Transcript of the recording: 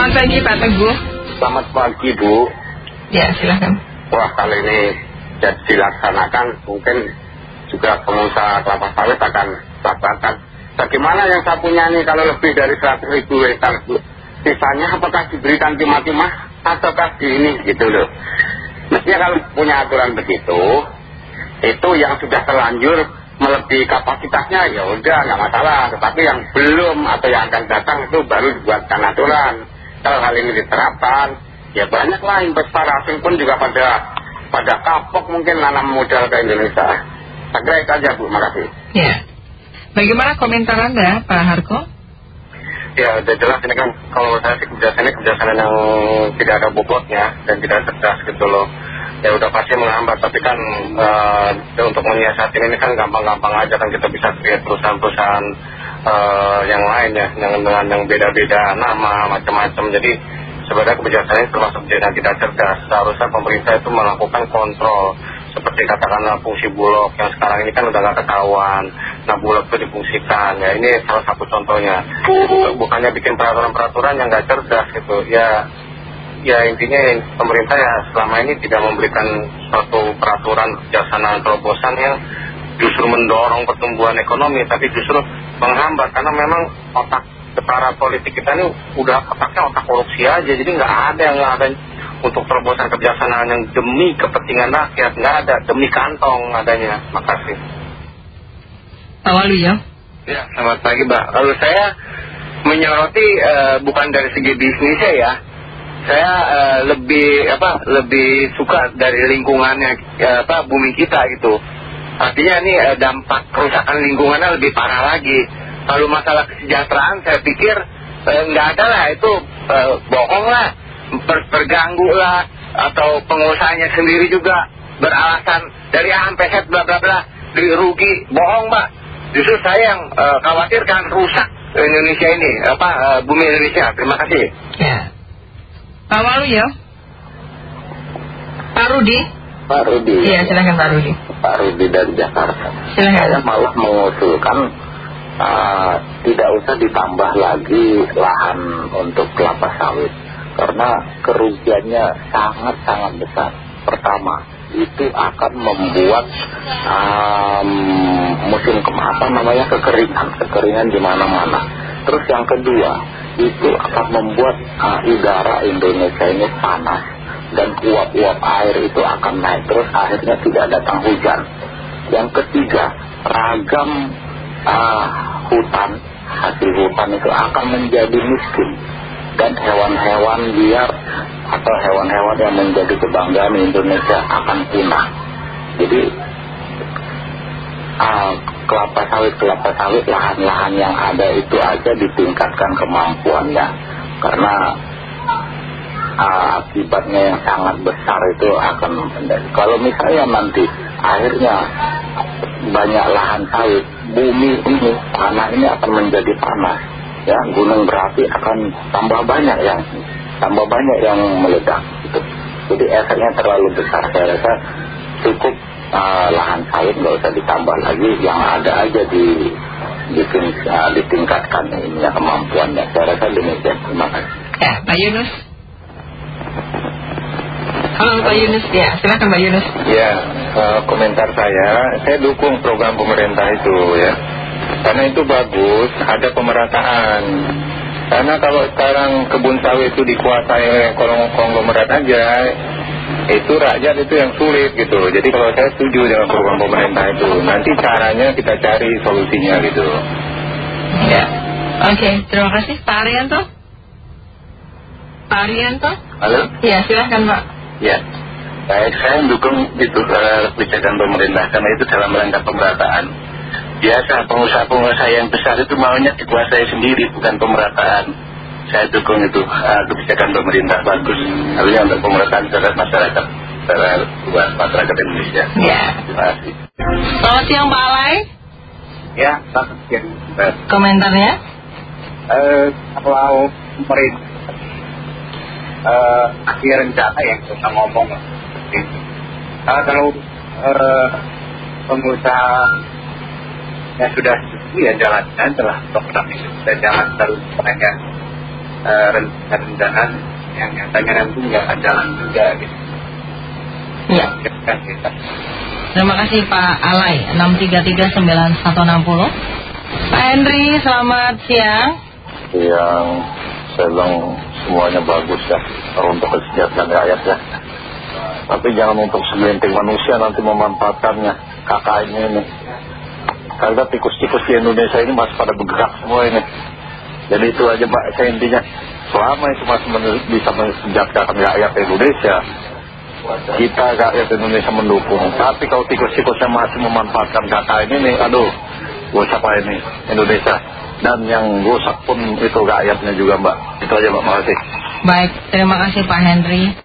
Selamat pagi Pak Teguh. Selamat pagi Bu. Ya silahkan. Wah kali ini jadi dilaksanakan mungkin juga pengusaha kelapa sawit akan lakukan. Bagaimana yang saya punya ini kalau lebih dari 100 ribu hektar Bu? Sisanya apakah diberikan timah-timah ataukah di ini gitu loh. Mestinya kalau punya aturan begitu, itu yang sudah terlanjur melebihi kapasitasnya ya udah nggak masalah tetapi yang belum atau yang akan datang itu baru dibuatkan aturan kalau hal ini diterapkan. Ya banyaklah investor asing pun juga pada pada kapok mungkin nanam modal ke Indonesia. Saya kira itu aja Bu. Makasih ya. Bagaimana komentar Anda Pak Harko? Ya udah jelas ini kan kalau saya sih kebiasaan ini kebiasaan yang tidak ada bobotnya dan tidak cerdas gitu loh. Ya udah pasti menghambat. Tapi kan uh, untuk menyiasati ini kan gampang-gampang aja kan. Kita bisa create perusahaan-perusahaan uh, yang lain ya yang dengan yang beda-beda nama macam-macam. Jadi sebenarnya kebijakan ini termasuk yang tidak cerdas. Seharusnya pemerintah itu melakukan kontrol. Seperti katakanlah fungsi bulog yang sekarang ini kan udah gak ketahuan. Nah bulog itu difungsikan. Ya ini salah satu contohnya. Bukannya bikin peraturan-peraturan yang gak cerdas gitu. Ya ya intinya pemerintah ya selama ini tidak memberikan suatu peraturan kebijaksanaan terobosan yang justru mendorong pertumbuhan ekonomi tapi justru menghambat karena memang otak para politik kita ini udah otaknya otak korupsi aja jadi nggak ada yang nggak ada untuk terobosan kebijaksanaan yang demi kepentingan rakyat nggak ada demi kantong adanya. Makasih Awali ya. Ya selamat pagi mbak. Lalu saya menyoroti uh, bukan dari segi bisnisnya ya. Saya uh, lebih apa lebih suka dari lingkungannya uh, apa bumi kita gitu artinya ini uh, dampak kerusakan lingkungannya lebih parah lagi. Lalu masalah kesejahteraan saya pikir nggak ada lah. Itu bohong lah. Per, terganggu lah. Atau pengusahanya sendiri juga beralasan. Dari A sampai bla bla bla. Dirugi bohong mbak. Justru saya yang khawatirkan rusak Indonesia ini. Apa bumi Indonesia. Terima kasih. Ya. Pak Walu ya. Pak Rudi Pak Rudi. Iya silahkan Pak Rudi. Pak Rudi dari Jakarta. Silahkan Saya malah mengusulkan uh, Tidak usah ditambah lagi lahan untuk kelapa sawit. Karena kerugiannya sangat-sangat besar. Pertama itu akan membuat um, musim apa namanya kekeringan. Kekeringan di mana-mana. Terus yang kedua itu akan membuat uh, udara Indonesia ini panas dan uap-uap air itu akan naik terus akhirnya tidak datang hujan. Yang ketiga ragam uh, hutan hasil hutan itu akan menjadi miskin. Dan hewan-hewan liar atau hewan-hewan yang menjadi kebanggaan Indonesia akan punah. Jadi uh, kelapa sawit kelapa sawit lahan-lahan yang ada itu aja ditingkatkan kemampuannya. Karena uh, akibatnya yang sangat besar itu akan kalau misalnya nanti akhirnya banyak lahan sawit bumi ini tanah ini akan menjadi panas ya. Gunung berapi akan tambah banyak yang tambah banyak yang meledak gitu. jadi efeknya terlalu besar. Saya rasa cukup uh, lahan sawit nggak usah ditambah lagi yang ada aja di uh, ditingkatkan ininya kemampuannya. Saya rasa demikian. Terima kasih. Ya Pak Yunus Halo Pak Yunus. Ya silakan Pak Yunus. Ya uh, komentar saya. Saya dukung program pemerintah itu ya. Karena itu bagus ada pemerataan. Karena kalau sekarang kebun sawit itu dikuasai oleh konglomerat aja itu rakyat itu yang sulit gitu. Jadi kalau saya setuju dengan program pemerintah itu nanti caranya kita cari solusinya gitu. Ya. Oke terima kasih. Pak Arianto? Pak Arianto? Halo? Ya silahkan Pak ya. Baik saya mendukung itu kebijakan pemerintah. Karena itu dalam rangka pemerataan. Biasa pengusaha-pengusaha yang besar itu maunya dikuasai sendiri bukan pemerataan. Saya dukung itu uh, kebijakan pemerintah bagus. Artinya untuk pemerataan terhadap masyarakat secara luas masyarakat Indonesia. Ya. Terima kasih. Selamat siang Pak Alay. Ya selamat siang. Komentarnya? Eh kalau pemerintah eh akhir rencana ya kita ngomong uh, kalau eh pengusaha yang sudah ya jalankan telah program itu dan jangan terlalu banyak uh, rencana yang nyatanya nanti nggak jalan juga gitu. Ya. Terima kasih. Terima kasih Pak Alai 6339160. Pak Henry, selamat siang. Yang saya bilang semuanya bagus ya untuk kesejahteraan rakyat ya. Tapi jangan untuk segelintir manusia nanti memanfaatkannya KKN ini. Karena tikus-tikus di Indonesia ini masih pada bergerak semua ini. Jadi itu aja Pak, saya intinya. Selama itu masih bisa mensejahterakan rakyat Indonesia, kita rakyat Indonesia mendukung. Tapi kalau tikus-tikus yang masih memanfaatkan KKN ini, aduh, rusak apa ini Indonesia. Dan yang rusak pun itu rakyatnya juga Mbak. Itu aja Mbak, makasih. Baik, terima kasih Pak Henry.